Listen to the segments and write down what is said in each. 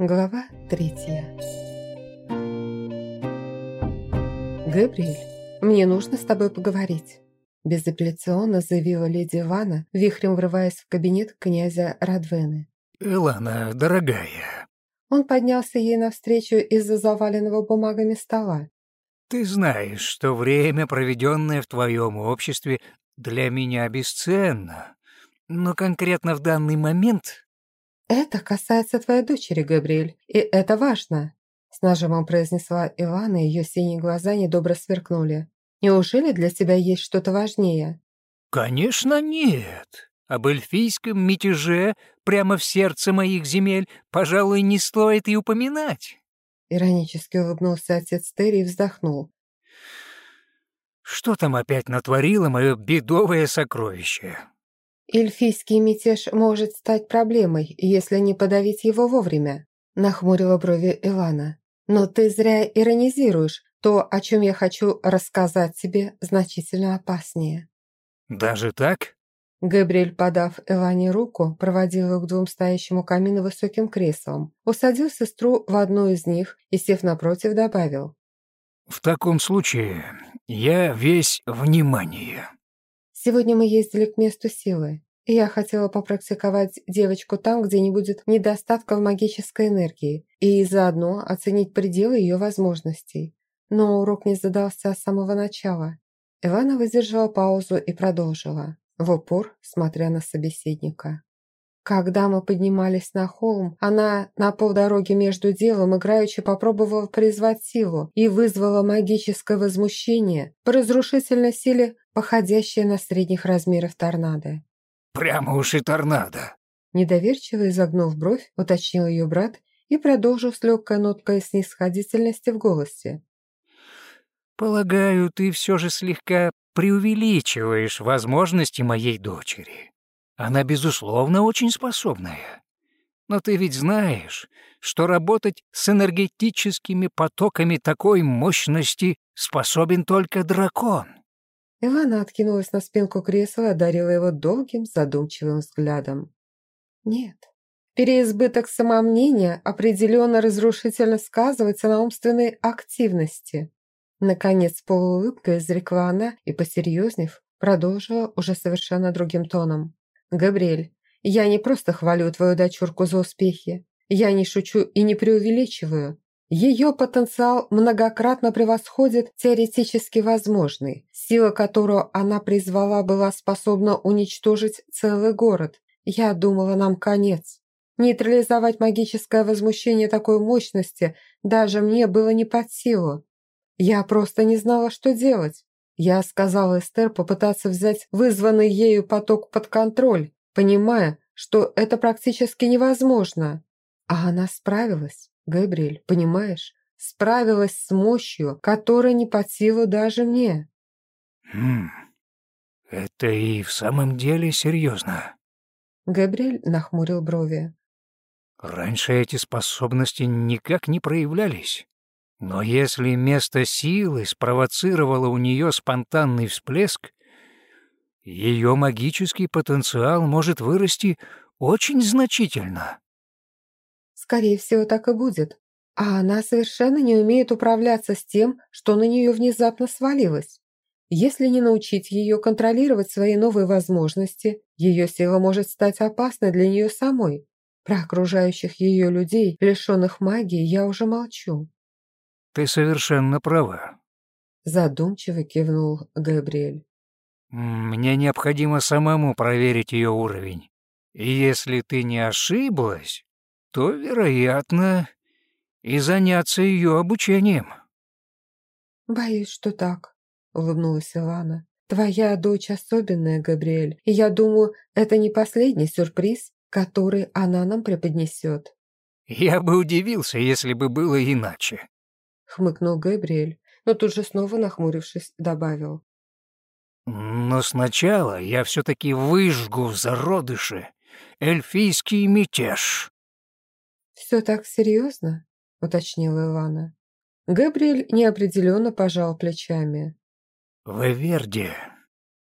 Глава третья «Габриэль, мне нужно с тобой поговорить», безапелляционно заявила леди Ивана, вихрем врываясь в кабинет князя Радвены. «Элана, дорогая». Он поднялся ей навстречу из-за заваленного бумагами стола. «Ты знаешь, что время, проведенное в твоем обществе, для меня бесценно. Но конкретно в данный момент «Это касается твоей дочери, Габриэль, и это важно», с нажимом произнесла Ивана, и ее синие глаза недобро сверкнули. «Неужели для тебя есть что-то важнее?» «Конечно нет. Об эльфийском мятеже прямо в сердце моих земель, пожалуй, не стоит и упоминать». Иронически улыбнулся отец Терри и вздохнул. «Что там опять натворило мое бедовое сокровище?» «Эльфийский мятеж может стать проблемой, если не подавить его вовремя», нахмурила брови Илана. «Но ты зря иронизируешь. То, о чем я хочу рассказать тебе, значительно опаснее». «Даже так?» Габриэль, подав Элане руку, проводил ее к двум стоящим у камина высоким креслам, усадил сестру в одну из них и, сев напротив, добавил. «В таком случае я весь внимание». Сегодня мы ездили к месту силы, и я хотела попрактиковать девочку там, где не будет недостатка в магической энергии, и заодно оценить пределы ее возможностей. Но урок не задался с самого начала. Ивана выдержала паузу и продолжила, в упор смотря на собеседника. Когда мы поднимались на холм, она на полдороги между делом играючи попробовала призвать силу и вызвала магическое возмущение по разрушительной силе, походящее на средних размеров торнадо. «Прямо уж и торнадо!» Недоверчиво изогнув бровь, уточнил ее брат и продолжил с легкой ноткой снисходительности в голосе. «Полагаю, ты все же слегка преувеличиваешь возможности моей дочери. Она, безусловно, очень способная. Но ты ведь знаешь, что работать с энергетическими потоками такой мощности способен только дракон. Ивана откинулась на спинку кресла и одарила его долгим задумчивым взглядом. Нет, переизбыток самомнения определенно разрушительно сказывается на умственной активности. Наконец, полуулыбкой изрекла она и, посерьезнев, продолжила уже совершенно другим тоном. «Габриэль, я не просто хвалю твою дочурку за успехи. Я не шучу и не преувеличиваю. Ее потенциал многократно превосходит теоретически возможный. Сила, которую она призвала, была способна уничтожить целый город. Я думала, нам конец. Нейтрализовать магическое возмущение такой мощности даже мне было не под силу. Я просто не знала, что делать. Я сказала Эстер попытаться взять вызванный ею поток под контроль, понимая, что это практически невозможно. А она справилась, Габриэль, понимаешь? Справилась с мощью, которая не под силу даже мне. Хм, это и в самом деле серьезно. Габриэль нахмурил брови. Раньше эти способности никак не проявлялись. Но если место силы спровоцировало у нее спонтанный всплеск, ее магический потенциал может вырасти очень значительно. Скорее всего, так и будет. А она совершенно не умеет управляться с тем, что на нее внезапно свалилось. Если не научить ее контролировать свои новые возможности, ее сила может стать опасной для нее самой. Про окружающих ее людей, лишенных магии, я уже молчу. Ты совершенно права. Задумчиво кивнул Габриэль. Мне необходимо самому проверить ее уровень. И если ты не ошиблась, то, вероятно, и заняться ее обучением. Боюсь, что так, улыбнулась Илана. Твоя дочь особенная, Габриэль, и я думаю, это не последний сюрприз, который она нам преподнесет. Я бы удивился, если бы было иначе хмыкнул Габриэль, но тут же снова нахмурившись, добавил. «Но сначала я все-таки выжгу в зародыше эльфийский мятеж». «Все так серьезно?» — уточнила Ивана. Габриэль неопределенно пожал плечами. «В Эверде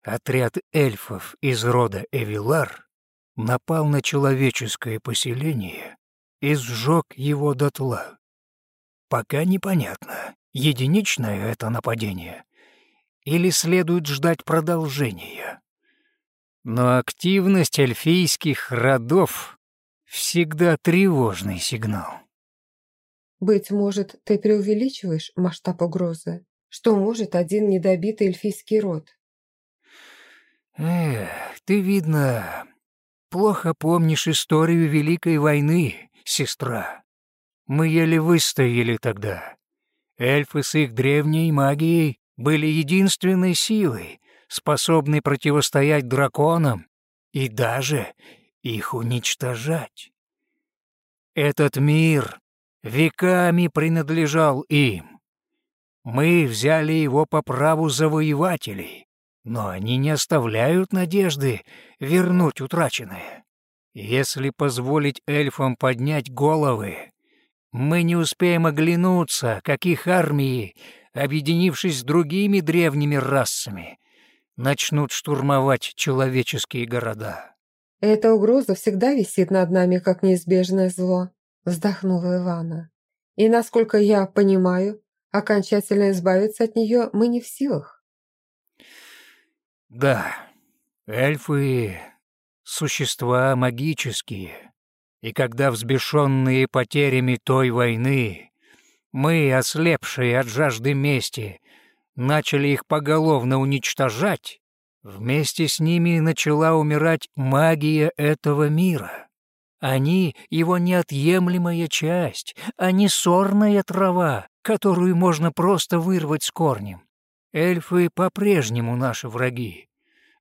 отряд эльфов из рода Эвилар напал на человеческое поселение и сжег его дотла. Пока непонятно, единичное это нападение или следует ждать продолжения. Но активность эльфийских родов всегда тревожный сигнал. Быть может, ты преувеличиваешь масштаб угрозы? Что может один недобитый эльфийский род? Эх, ты, видно, плохо помнишь историю Великой войны, сестра. Мы еле выстояли тогда. Эльфы с их древней магией были единственной силой, способной противостоять драконам и даже их уничтожать. Этот мир веками принадлежал им. Мы взяли его по праву завоевателей, но они не оставляют надежды вернуть утраченное. Если позволить эльфам поднять головы, мы не успеем оглянуться, как их армии, объединившись с другими древними расами, начнут штурмовать человеческие города. Эта угроза всегда висит над нами, как неизбежное зло, вздохнула Ивана. И, насколько я понимаю, окончательно избавиться от нее мы не в силах. Да, эльфы — существа магические, и когда взбешенные потерями той войны, мы, ослепшие от жажды мести, начали их поголовно уничтожать, вместе с ними начала умирать магия этого мира. Они — его неотъемлемая часть, а не сорная трава, которую можно просто вырвать с корнем. Эльфы по-прежнему наши враги,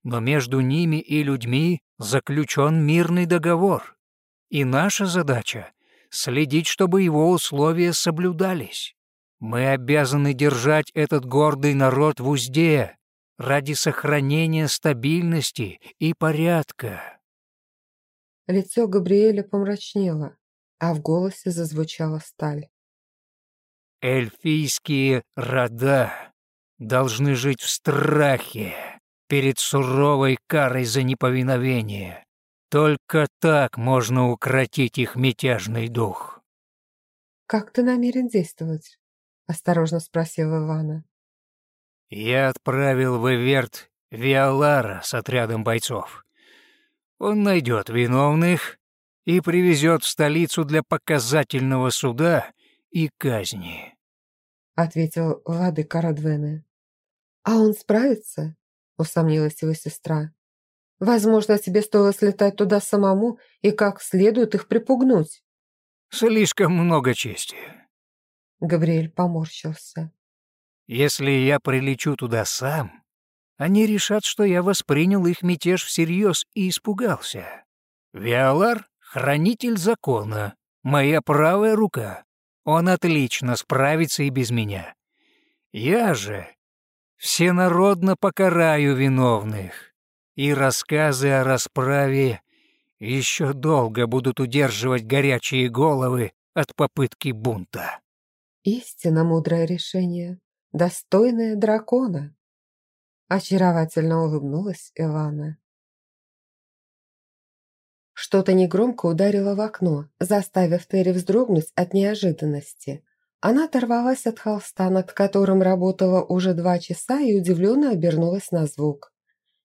но между ними и людьми заключен мирный договор, и наша задача — следить, чтобы его условия соблюдались. Мы обязаны держать этот гордый народ в узде ради сохранения стабильности и порядка. Лицо Габриэля помрачнело, а в голосе зазвучала сталь. Эльфийские рода должны жить в страхе перед суровой карой за неповиновение. Только так можно укротить их мятежный дух. «Как ты намерен действовать?» осторожно спросил Ивана. Я отправил в Эверт Виолара с отрядом бойцов. Он найдет виновных и привезет в столицу для показательного суда и казни. Ответил Лады Карадвены. А он справится? Усомнилась его сестра. Возможно, тебе стоило слетать туда самому и как следует их припугнуть. Слишком много чести. Габриэль поморщился. «Если я прилечу туда сам, они решат, что я воспринял их мятеж всерьез и испугался. Виолар — хранитель закона, моя правая рука. Он отлично справится и без меня. Я же всенародно покараю виновных, и рассказы о расправе еще долго будут удерживать горячие головы от попытки бунта. Истинно мудрое решение, достойное дракона. Очаровательно улыбнулась Ивана. Что-то негромко ударило в окно, заставив Терри вздрогнуть от неожиданности. Она оторвалась от холста, над которым работала уже два часа, и удивленно обернулась на звук.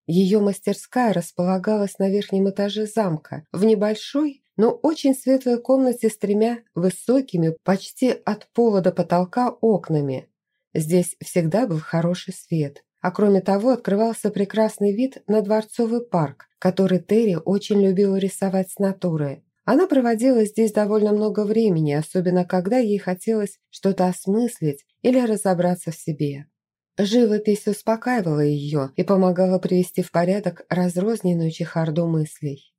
Ее мастерская располагалась на верхнем этаже замка, в небольшой, но очень светлой комнате с тремя высокими, почти от пола до потолка окнами. Здесь всегда был хороший свет, а кроме того открывался прекрасный вид на Дворцовый парк, который Терри очень любила рисовать с натуры. Она проводила здесь довольно много времени, особенно когда ей хотелось что-то осмыслить или разобраться в себе. Живопись успокаивала ее и помогала привести в порядок разрозненную чехарду мыслей.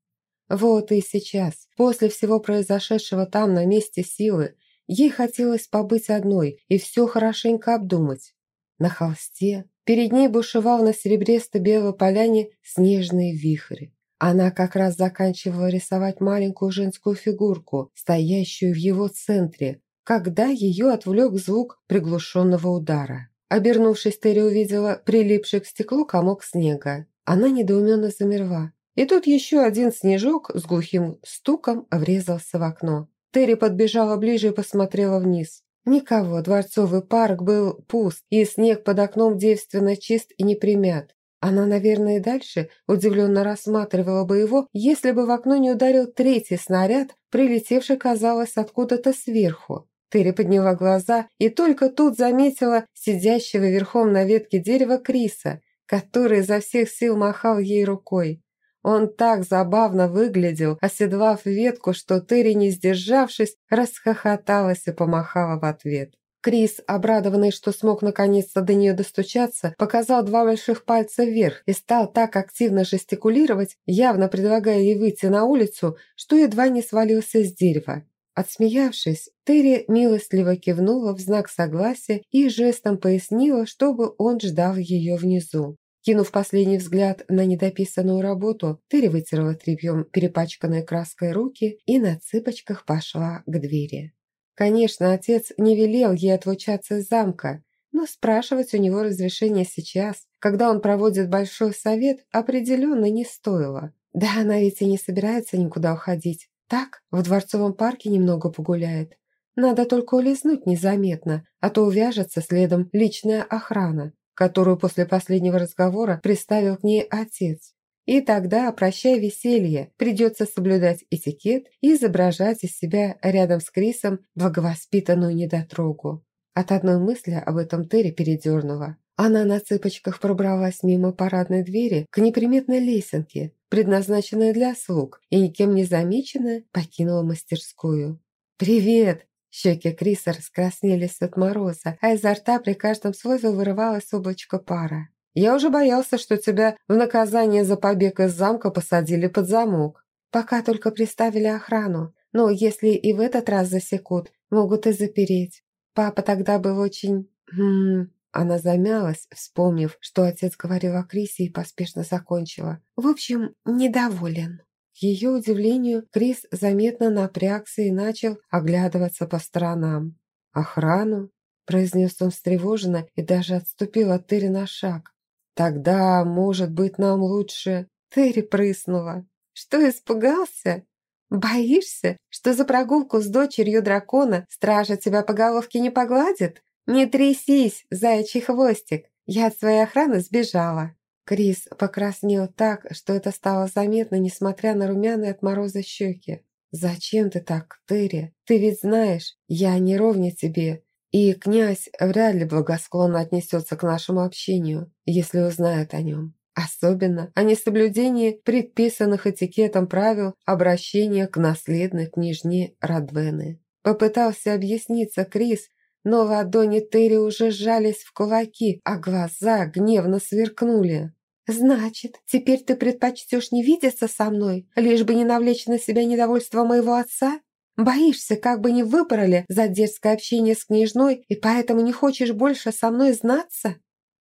Вот и сейчас, после всего произошедшего там, на месте силы, ей хотелось побыть одной и все хорошенько обдумать. На холсте перед ней бушевал на серебристо-белой поляне снежный вихрь. Она как раз заканчивала рисовать маленькую женскую фигурку, стоящую в его центре, когда ее отвлек звук приглушенного удара. Обернувшись, Терри увидела прилипший к стеклу комок снега. Она недоуменно замерла. И тут еще один снежок с глухим стуком врезался в окно. Терри подбежала ближе и посмотрела вниз. Никого, дворцовый парк был пуст, и снег под окном девственно чист и не примят. Она, наверное, и дальше удивленно рассматривала бы его, если бы в окно не ударил третий снаряд, прилетевший, казалось, откуда-то сверху. Терри подняла глаза и только тут заметила сидящего верхом на ветке дерева Криса, который изо всех сил махал ей рукой. Он так забавно выглядел, оседлав ветку, что Терри, не сдержавшись, расхохоталась и помахала в ответ. Крис, обрадованный, что смог наконец-то до нее достучаться, показал два больших пальца вверх и стал так активно жестикулировать, явно предлагая ей выйти на улицу, что едва не свалился с дерева. Отсмеявшись, Терри милостливо кивнула в знак согласия и жестом пояснила, чтобы он ждал ее внизу. Кинув последний взгляд на недописанную работу, Терри вытерла тряпьем перепачканные краской руки и на цыпочках пошла к двери. Конечно, отец не велел ей отлучаться из замка, но спрашивать у него разрешения сейчас, когда он проводит большой совет, определенно не стоило. Да она ведь и не собирается никуда уходить. Так, в дворцовом парке немного погуляет. Надо только улизнуть незаметно, а то увяжется следом личная охрана которую после последнего разговора приставил к ней отец. И тогда, прощай веселье, придется соблюдать этикет и изображать из себя рядом с Крисом благовоспитанную недотрогу. От одной мысли об этом Терри передернула. Она на цыпочках пробралась мимо парадной двери к неприметной лесенке, предназначенной для слуг, и никем не замеченная покинула мастерскую. «Привет!» Щеки Криса раскраснелись от мороза, а изо рта при каждом слове вырывалось облачко пара. «Я уже боялся, что тебя в наказание за побег из замка посадили под замок. Пока только приставили охрану, но если и в этот раз засекут, могут и запереть. Папа тогда был очень... Хм... Она замялась, вспомнив, что отец говорил о Крисе и поспешно закончила. В общем, недоволен. К ее удивлению, Крис заметно напрягся и начал оглядываться по сторонам. «Охрану?» – произнес он встревоженно и даже отступил от Терри на шаг. «Тогда, может быть, нам лучше...» Терри прыснула. «Что, испугался? Боишься, что за прогулку с дочерью дракона стража тебя по головке не погладит? Не трясись, заячий хвостик, я от своей охраны сбежала». Крис покраснел так, что это стало заметно, несмотря на румяные от мороза щеки. «Зачем ты так, Терри? Ты ведь знаешь, я не ровня тебе, и князь вряд ли благосклонно отнесется к нашему общению, если узнает о нем. Особенно о несоблюдении предписанных этикетом правил обращения к наследной княжне Радвены. Попытался объясниться Крис, но ладони Терри уже сжались в кулаки, а глаза гневно сверкнули. «Значит, теперь ты предпочтешь не видеться со мной, лишь бы не навлечь на себя недовольство моего отца? Боишься, как бы не выпороли за дерзкое общение с княжной, и поэтому не хочешь больше со мной знаться?»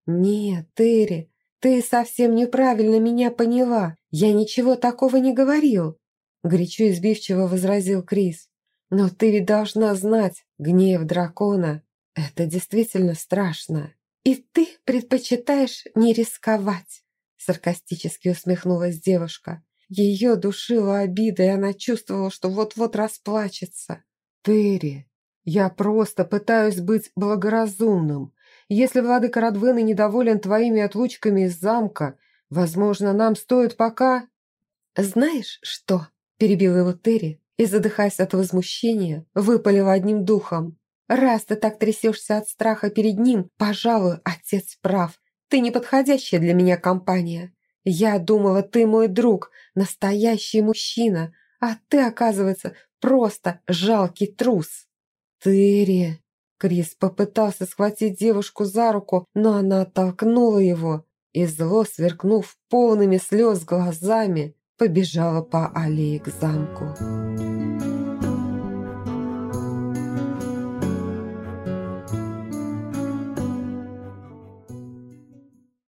«Нет, Терри, ты совсем неправильно меня поняла. Я ничего такого не говорил», — горячо избивчиво возразил Крис. «Но ты ведь должна знать, гнев дракона — это действительно страшно. И ты предпочитаешь не рисковать» саркастически усмехнулась девушка. Ее душила обида, и она чувствовала, что вот-вот расплачется. «Терри, я просто пытаюсь быть благоразумным. Если владыка Радвены недоволен твоими отлучками из замка, возможно, нам стоит пока...» «Знаешь что?» – перебил его Терри и, задыхаясь от возмущения, выпалил одним духом. «Раз ты так трясешься от страха перед ним, пожалуй, отец прав. Ты неподходящая для меня компания. Я думала, ты мой друг, настоящий мужчина, а ты, оказывается, просто жалкий трус». «Терри!» Крис попытался схватить девушку за руку, но она оттолкнула его и, зло сверкнув полными слез глазами, побежала по аллее к замку.